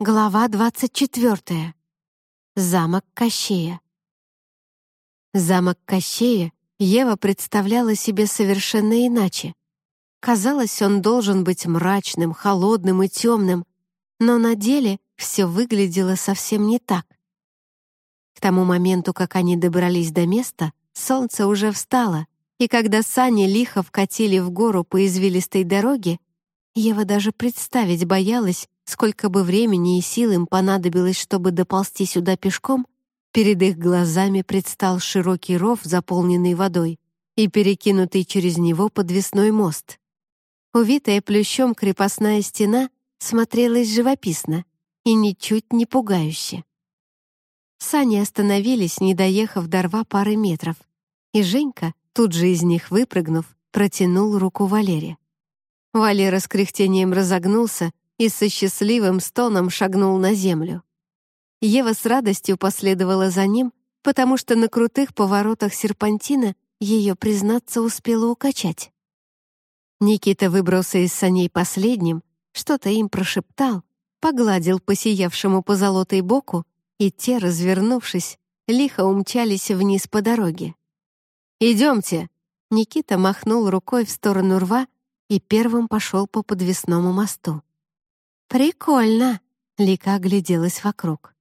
Глава 24. Замок Кощея. Замок Кощея Ева представляла себе совершенно иначе. Казалось, он должен быть мрачным, холодным и темным, но на деле все выглядело совсем не так. К тому моменту, как они добрались до места, солнце уже встало, и когда сани лихо вкатили в гору по извилистой дороге, Ева даже представить боялась, сколько бы времени и сил им понадобилось, чтобы доползти сюда пешком, перед их глазами предстал широкий ров, заполненный водой, и перекинутый через него подвесной мост. Увитая плющом крепостная стена смотрелась живописно и ничуть не пугающе. Сани остановились, не доехав до рва пары метров, и Женька, тут же из них выпрыгнув, протянул руку Валере. Валера с кряхтением разогнулся и со счастливым стоном шагнул на землю. Ева с радостью последовала за ним, потому что на крутых поворотах серпантина ее, признаться, успела укачать. Никита выбрался из саней последним, что-то им прошептал, погладил по сиявшему позолотой боку, и те, развернувшись, лихо умчались вниз по дороге. «Идемте!» Никита махнул рукой в сторону рва и первым пошел по подвесному мосту. «Прикольно!» — Лика огляделась вокруг.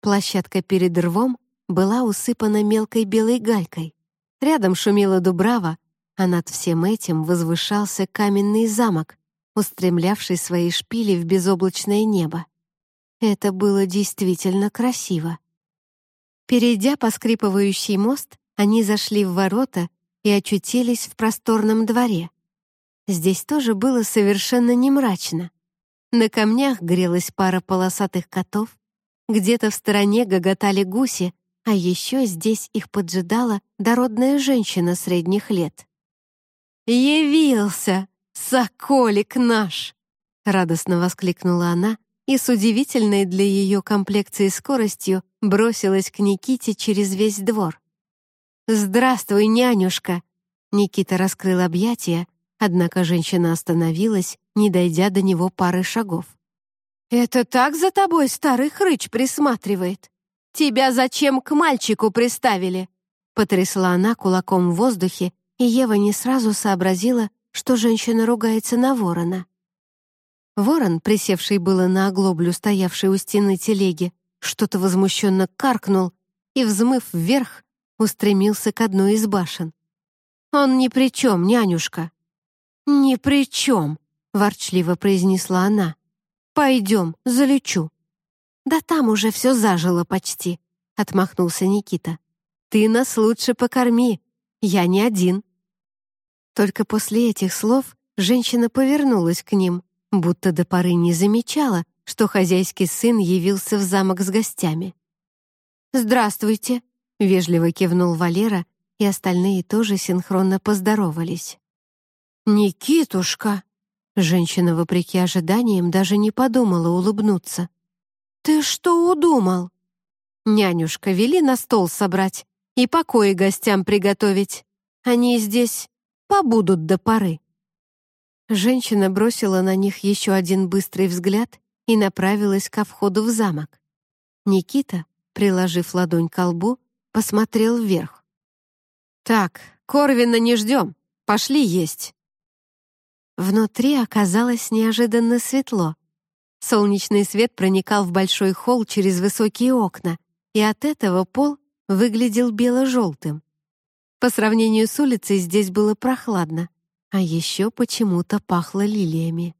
Площадка перед рвом была усыпана мелкой белой галькой. Рядом шумела дубрава, а над всем этим возвышался каменный замок, устремлявший свои шпили в безоблачное небо. Это было действительно красиво. Перейдя по скрипывающий мост, они зашли в ворота и очутились в просторном дворе. Здесь тоже было совершенно не мрачно. На камнях грелась пара полосатых котов, где-то в стороне гоготали гуси, а еще здесь их поджидала дородная женщина средних лет. «Явился! Соколик наш!» — радостно воскликнула она и с удивительной для ее комплекции скоростью бросилась к Никите через весь двор. «Здравствуй, нянюшка!» Никита раскрыл объятия, однако женщина остановилась не дойдя до него пары шагов. «Это так за тобой старый хрыч присматривает? Тебя зачем к мальчику приставили?» Потрясла она кулаком в воздухе, и Ева не сразу сообразила, что женщина ругается на ворона. Ворон, присевший было на оглоблю, стоявшей у стены телеги, что-то возмущенно каркнул и, взмыв вверх, устремился к одной из башен. «Он ни при чем, нянюшка». «Ни при чем», — ворчливо произнесла она. «Пойдем, залечу». «Да там уже все зажило почти», — отмахнулся Никита. «Ты нас лучше покорми, я не один». Только после этих слов женщина повернулась к ним, будто до поры не замечала, что хозяйский сын явился в замок с гостями. «Здравствуйте», — вежливо кивнул Валера, и остальные тоже синхронно поздоровались. «Никитушка!» Женщина, вопреки ожиданиям, даже не подумала улыбнуться. «Ты что удумал?» «Нянюшка, вели на стол собрать и покои гостям приготовить. Они здесь побудут до поры». Женщина бросила на них еще один быстрый взгляд и направилась ко входу в замок. Никита, приложив ладонь к лбу, посмотрел вверх. «Так, Корвина не ждем, пошли есть». Внутри оказалось неожиданно светло. Солнечный свет проникал в большой холл через высокие окна, и от этого пол выглядел бело-желтым. По сравнению с улицей здесь было прохладно, а еще почему-то пахло лилиями.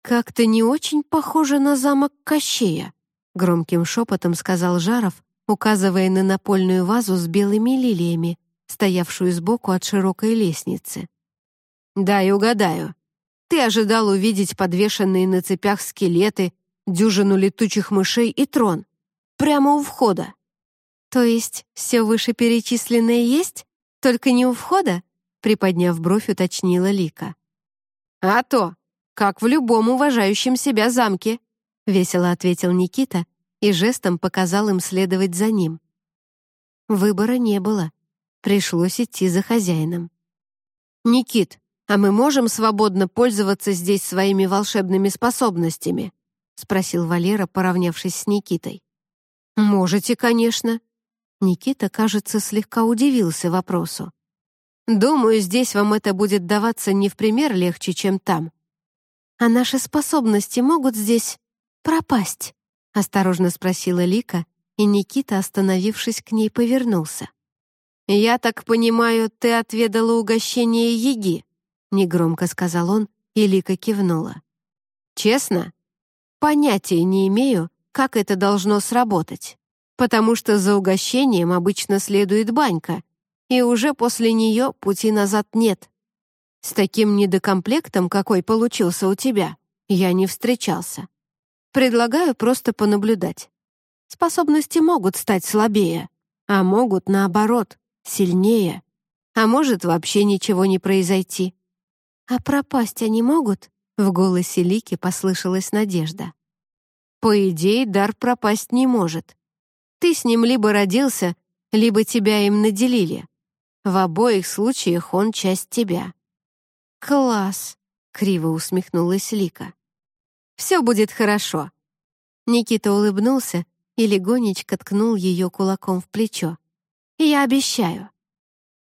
«Как-то не очень похоже на замок Кощея», — громким шепотом сказал Жаров, указывая на напольную вазу с белыми лилиями, стоявшую сбоку от широкой лестницы. «Дай угадаю. Ты ожидал увидеть подвешенные на цепях скелеты, дюжину летучих мышей и трон. Прямо у входа». «То есть все вышеперечисленное есть, только не у входа?» приподняв бровь, уточнила Лика. «А то, как в любом уважающем себя замке», весело ответил Никита и жестом показал им следовать за ним. Выбора не было. Пришлось идти за хозяином. «Никит, а мы можем свободно пользоваться здесь своими волшебными способностями?» спросил Валера, поравнявшись с Никитой. «Можете, конечно». Никита, кажется, слегка удивился вопросу. «Думаю, здесь вам это будет даваться не в пример легче, чем там». «А наши способности могут здесь пропасть?» — осторожно спросила Лика, и Никита, остановившись к ней, повернулся. «Я так понимаю, ты отведала угощение Еги?» — негромко сказал он, и Лика кивнула. «Честно? Понятия не имею, как это должно сработать, потому что за угощением обычно следует банька, и уже после нее пути назад нет. С таким недокомплектом, какой получился у тебя, я не встречался. Предлагаю просто понаблюдать. Способности могут стать слабее, а могут, наоборот, сильнее, а может вообще ничего не произойти. «А пропасть они могут?» — в голосе Лики послышалась надежда. «По идее, дар пропасть не может. Ты с ним либо родился, либо тебя им наделили. В обоих случаях он часть тебя». «Класс!» — криво усмехнулась Лика. «Все будет хорошо». Никита улыбнулся и легонечко ткнул ее кулаком в плечо. Я обещаю».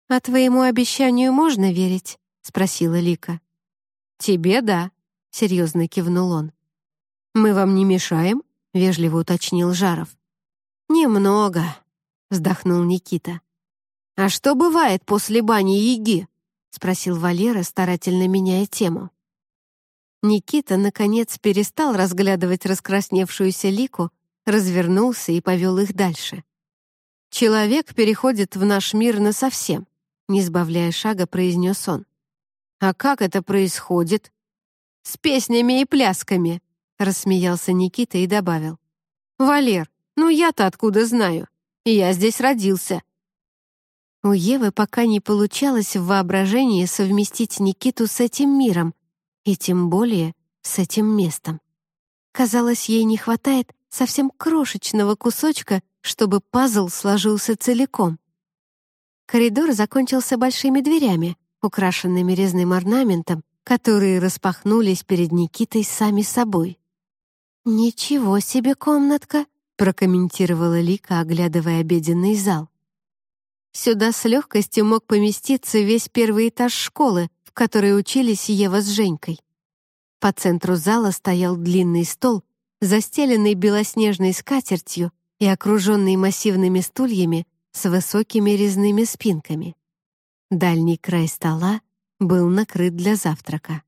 «А твоему обещанию можно верить?» — спросила Лика. «Тебе да», — серьезно кивнул он. «Мы вам не мешаем?» — вежливо уточнил Жаров. «Немного», — вздохнул Никита. «А что бывает после бани Яги?» — спросил Валера, старательно меняя тему. Никита, наконец, перестал разглядывать раскрасневшуюся Лику, развернулся и повел их дальше. «Человек переходит в наш мир насовсем», — не сбавляя шага, произнес он. «А как это происходит?» «С песнями и плясками», — рассмеялся Никита и добавил. «Валер, ну я-то откуда знаю? Я здесь родился». У Евы пока не получалось в воображении совместить Никиту с этим миром, и тем более с этим местом. Казалось, ей не хватает совсем крошечного кусочка чтобы пазл сложился целиком. Коридор закончился большими дверями, украшенными резным орнаментом, которые распахнулись перед Никитой сами собой. «Ничего себе комнатка!» — прокомментировала Лика, оглядывая обеденный зал. Сюда с легкостью мог поместиться весь первый этаж школы, в которой учились Ева с Женькой. По центру зала стоял длинный стол, застеленный белоснежной скатертью и окруженный массивными стульями с высокими резными спинками. Дальний край стола был накрыт для завтрака.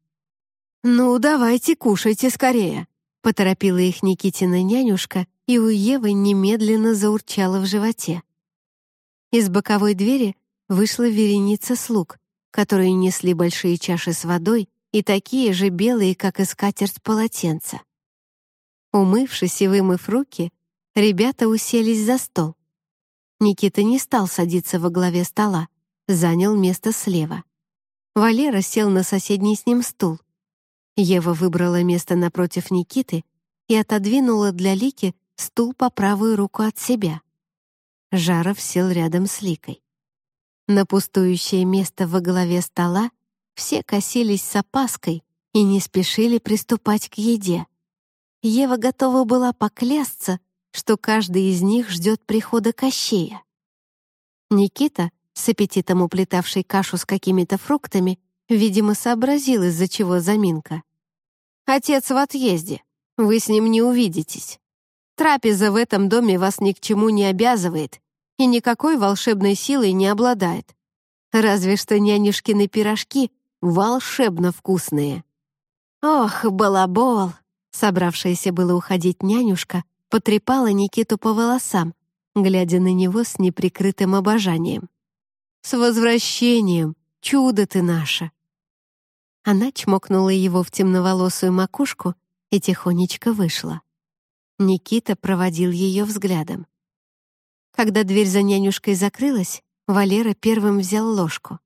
«Ну, давайте кушайте скорее», — поторопила их Никитина нянюшка, и у Евы немедленно заурчала в животе. Из боковой двери вышла вереница слуг, которые несли большие чаши с водой и такие же белые, как и скатерть полотенца. Умывшись и вымыв руки, Ребята уселись за стол. Никита не стал садиться во главе стола, занял место слева. Валера сел на соседний с ним стул. Ева выбрала место напротив Никиты и отодвинула для Лики стул по правую руку от себя. Жаров сел рядом с Ликой. На пустующее место во главе стола все косились с опаской и не спешили приступать к еде. Ева готова была поклясться, что каждый из них ждет прихода Кощея. Никита, с аппетитом уплетавший кашу с какими-то фруктами, видимо, сообразил, из-за чего заминка. «Отец в отъезде. Вы с ним не увидитесь. Трапеза в этом доме вас ни к чему не обязывает и никакой волшебной силой не обладает. Разве что нянюшкины пирожки волшебно вкусные». «Ох, балабол!» Собравшаяся было уходить нянюшка потрепала Никиту по волосам, глядя на него с неприкрытым обожанием. «С возвращением! Чудо ты наше!» Она чмокнула его в темноволосую макушку и тихонечко вышла. Никита проводил ее взглядом. Когда дверь за нянюшкой закрылась, Валера первым взял ложку.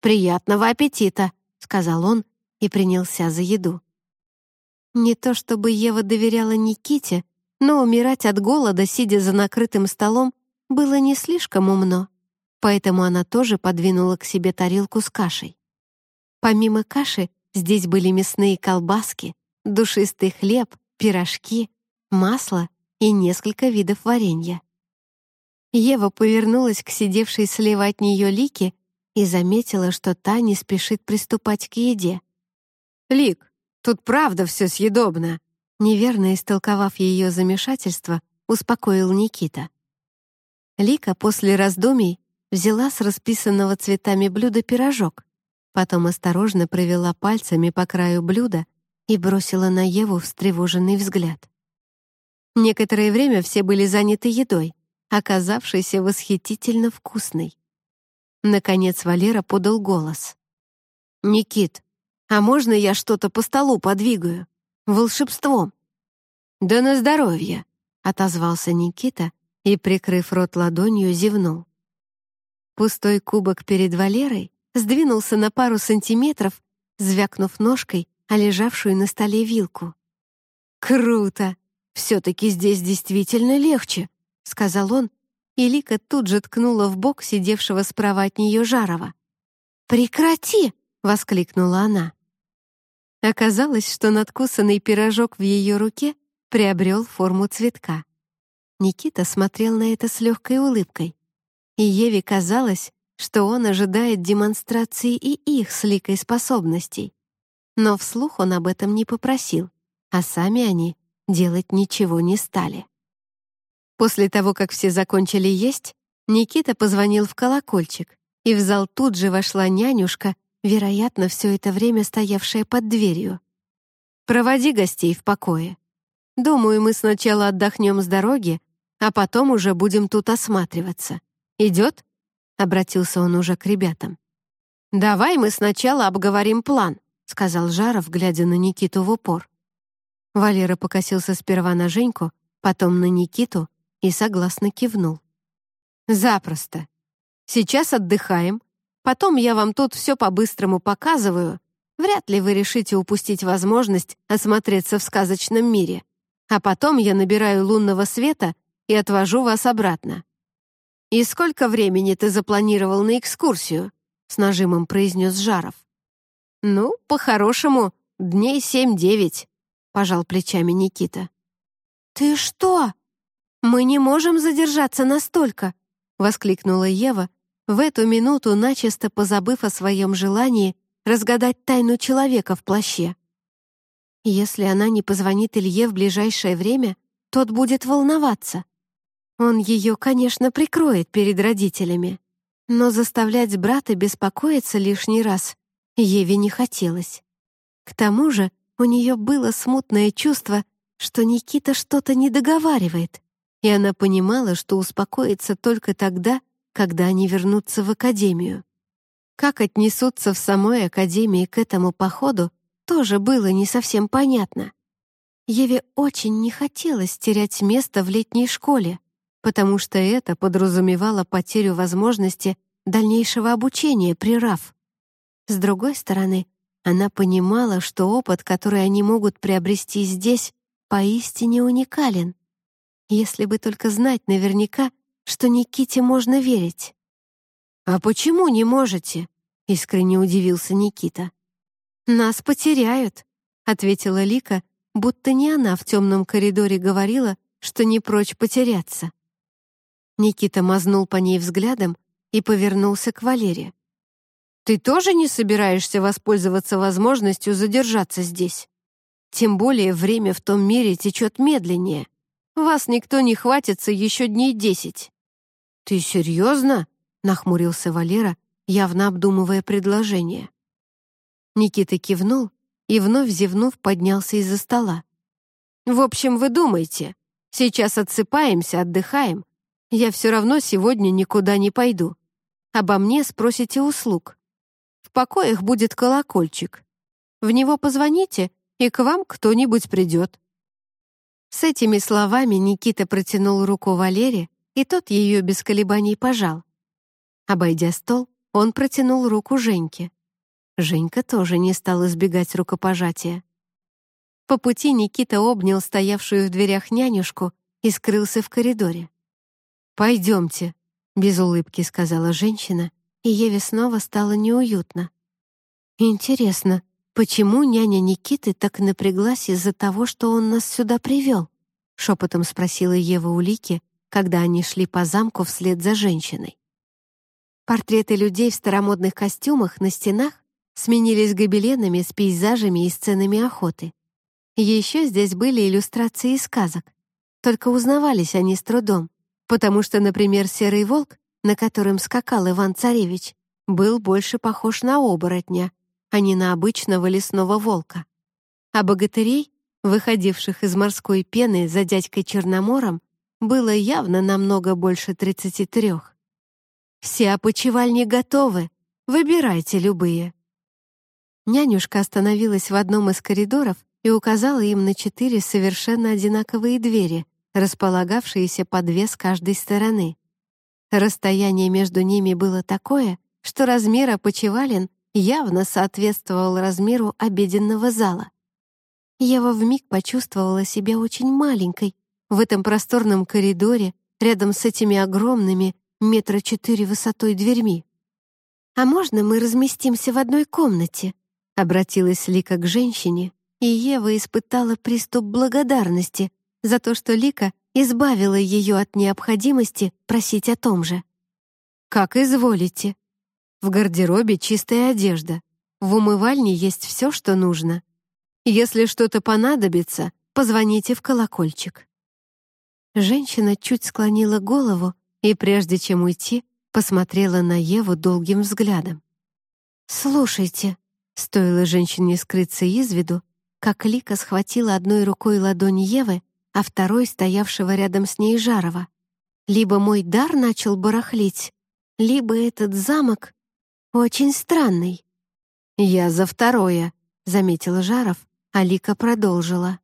«Приятного аппетита!» — сказал он и принялся за еду. Не то чтобы Ева доверяла Никите, но умирать от голода, сидя за накрытым столом, было не слишком умно, поэтому она тоже подвинула к себе тарелку с кашей. Помимо каши, здесь были мясные колбаски, душистый хлеб, пирожки, масло и несколько видов варенья. Ева повернулась к сидевшей слева от нее Лике и заметила, что та не спешит приступать к еде. «Лик, тут правда все съедобно!» Неверно истолковав ее замешательство, успокоил Никита. Лика после раздумий взяла с расписанного цветами блюда пирожок, потом осторожно провела пальцами по краю блюда и бросила на Еву встревоженный взгляд. Некоторое время все были заняты едой, оказавшейся восхитительно вкусной. Наконец Валера подал голос. «Никит, а можно я что-то по столу подвигаю? Волшебством?» «Да на здоровье», — отозвался Никита и, прикрыв рот ладонью, зевнул. Пустой кубок перед Валерой сдвинулся на пару сантиметров, звякнув ножкой о лежавшую на столе вилку. «Круто! Все-таки здесь действительно легче», — сказал он, и Лика тут же ткнула в бок сидевшего справа от нее Жарова. «Прекрати!» — воскликнула она. Оказалось, что надкусанный пирожок в ее руке приобрел форму цветка. Никита смотрел на это с легкой улыбкой, и Еве казалось, что он ожидает демонстрации и их с Ликой способностей. Но вслух он об этом не попросил, а сами они делать ничего не стали. После того, как все закончили есть, Никита позвонил в колокольчик, и в зал тут же вошла нянюшка, вероятно, все это время стоявшая под дверью. «Проводи гостей в покое. Думаю, мы сначала отдохнем с дороги, а потом уже будем тут осматриваться. Идет?» — обратился он уже к ребятам. «Давай мы сначала обговорим план», — сказал Жаров, глядя на Никиту в упор. Валера покосился сперва на Женьку, потом на Никиту и согласно кивнул. «Запросто. Сейчас отдыхаем. Потом я вам тут все по-быстрому показываю. Вряд ли вы решите упустить возможность осмотреться в сказочном мире. А потом я набираю лунного света и отвожу вас обратно. «И сколько времени ты запланировал на экскурсию?» — с нажимом произнес Жаров. «Ну, по-хорошему, дней семь-девять», — пожал плечами Никита. «Ты что? Мы не можем задержаться настолько!» — воскликнула Ева, в эту минуту начисто позабыв о своем желании разгадать тайну человека в плаще. Если она не позвонит Илье в ближайшее время, тот будет волноваться. Он ее, конечно, прикроет перед родителями, но заставлять брата беспокоиться лишний раз Еве не хотелось. К тому же у нее было смутное чувство, что Никита что-то не договаривает, и она понимала, что успокоится только тогда, когда они вернутся в академию. Как отнесутся в самой академии к этому походу, тоже было не совсем понятно. Еве очень не хотелось терять место в летней школе, потому что это подразумевало потерю возможности дальнейшего обучения при РАФ. С другой стороны, она понимала, что опыт, который они могут приобрести здесь, поистине уникален. Если бы только знать наверняка, что Никите можно верить. «А почему не можете?» — искренне удивился Никита. «Нас потеряют», — ответила Лика, будто не она в темном коридоре говорила, что не прочь потеряться. Никита мазнул по ней взглядом и повернулся к Валере. «Ты тоже не собираешься воспользоваться возможностью задержаться здесь? Тем более время в том мире течет медленнее. Вас никто не хватится еще дней десять». «Ты серьезно?» — нахмурился Валера, явно обдумывая предложение. Никита кивнул и, вновь зевнув, поднялся из-за стола. «В общем, вы думаете, сейчас отсыпаемся, отдыхаем, я все равно сегодня никуда не пойду. Обо мне спросите услуг. В покоях будет колокольчик. В него позвоните, и к вам кто-нибудь придет». С этими словами Никита протянул руку Валере, и тот ее без колебаний пожал. Обойдя стол, он протянул руку Женьке. Женька тоже не стал избегать рукопожатия. По пути Никита обнял стоявшую в дверях нянюшку и скрылся в коридоре. «Пойдемте», — без улыбки сказала женщина, и Еве снова стало неуютно. «Интересно, «Почему няня Никиты так напряглась из-за того, что он нас сюда привел?» — шепотом спросила Ева у Лики, когда они шли по замку вслед за женщиной. Портреты людей в старомодных костюмах на стенах сменились гобеленами с пейзажами и сценами охоты. Еще здесь были иллюстрации сказок. Только узнавались они с трудом, потому что, например, серый волк, на котором скакал Иван-царевич, был больше похож на оборотня, а не на обычного лесного волка. А богатырей, выходивших из морской пены за дядькой Черномором, было явно намного больше тридцати трех. Все опочивальни готовы, выбирайте любые. Нянюшка остановилась в одном из коридоров и указала им на четыре совершенно одинаковые двери, располагавшиеся по две с каждой стороны. Расстояние между ними было такое, что размер опочивален явно соответствовал размеру обеденного зала. Ева вмиг почувствовала себя очень маленькой в этом просторном коридоре рядом с этими огромными метра четыре высотой дверьми. «А можно мы разместимся в одной комнате?» Обратилась Лика к женщине, и Ева испытала приступ благодарности за то, что Лика избавила ее от необходимости просить о том же. «Как изволите. В гардеробе чистая одежда. В умывальне есть все, что нужно. Если что-то понадобится, позвоните в колокольчик». Женщина чуть склонила голову и, прежде чем уйти, посмотрела на Еву долгим взглядом. «Слушайте», Стоило женщине скрыться из виду, как Лика схватила одной рукой ладонь Евы, а второй стоявшего рядом с ней Жарова. Либо мой дар начал барахлить, либо этот замок очень странный. «Я за второе», — заметила Жаров, а Лика продолжила.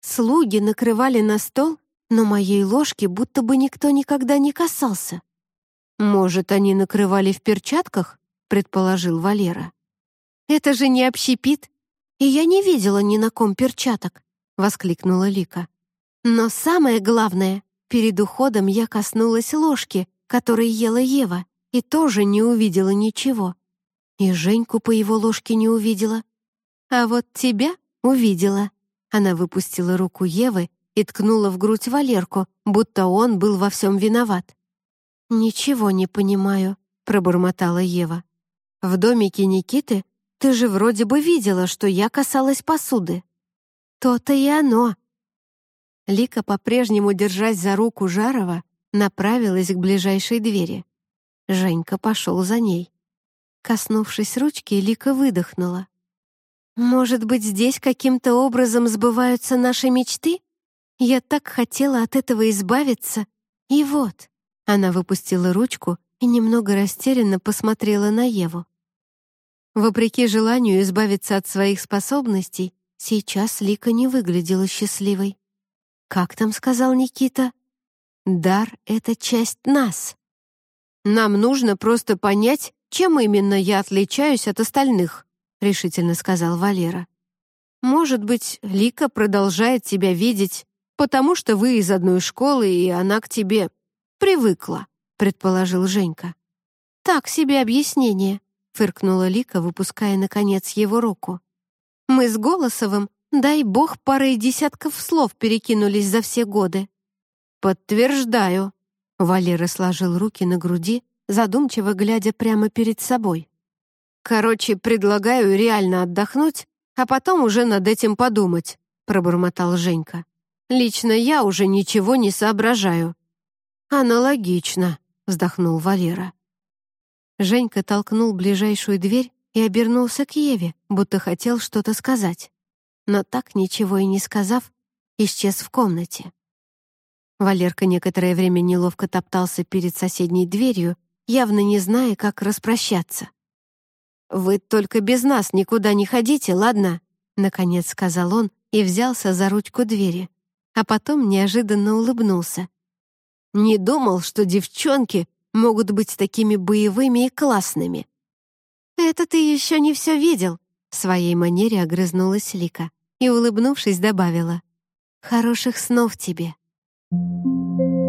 «Слуги накрывали на стол, но моей ложки будто бы никто никогда не касался». «Может, они накрывали в перчатках?» — предположил Валера. «Это же не общепит, и я не видела ни на ком перчаток», — воскликнула Лика. «Но самое главное, перед уходом я коснулась ложки, которой ела Ева, и тоже не увидела ничего. И Женьку по его ложке не увидела. А вот тебя увидела». Она выпустила руку Евы и ткнула в грудь Валерку, будто он был во всем виноват. «Ничего не понимаю», — пробормотала Ева. «В домике Никиты ты же вроде бы видела, что я касалась посуды. То-то и оно. Лика, по-прежнему держась за руку Жарова, направилась к ближайшей двери. Женька пошел за ней. Коснувшись ручки, Лика выдохнула. «Может быть, здесь каким-то образом сбываются наши мечты? Я так хотела от этого избавиться. И вот...» Она выпустила ручку и немного растерянно посмотрела на Еву. Вопреки желанию избавиться от своих способностей, сейчас Лика не выглядела счастливой. «Как там сказал Никита? Дар — это часть нас. Нам нужно просто понять, чем именно я отличаюсь от остальных», — решительно сказал Валера. «Может быть, Лика продолжает тебя видеть, потому что вы из одной школы, и она к тебе привыкла», — предположил Женька. «Так себе объяснение», — фыркнула Лика, выпуская, наконец, его руку. «Мы с Голосовым, дай бог, парой десятков слов перекинулись за все годы». «Подтверждаю», — Валера сложил руки на груди, задумчиво глядя прямо перед собой. «Короче, предлагаю реально отдохнуть, а потом уже над этим подумать», — пробормотал Женька. «Лично я уже ничего не соображаю». «Аналогично», — вздохнул Валера. Женька толкнул ближайшую дверь и обернулся к Еве, будто хотел что-то сказать. Но так, ничего и не сказав, исчез в комнате. Валерка некоторое время неловко топтался перед соседней дверью, явно не зная, как распрощаться. «Вы только без нас никуда не ходите, ладно?» — наконец сказал он и взялся за ручку двери, а потом неожиданно улыбнулся. «Не думал, что девчонки могут быть такими боевыми и классными. «Это ты еще не все видел», — в своей манере огрызнулась Лика и, улыбнувшись, добавила. «Хороших снов тебе». Thank you.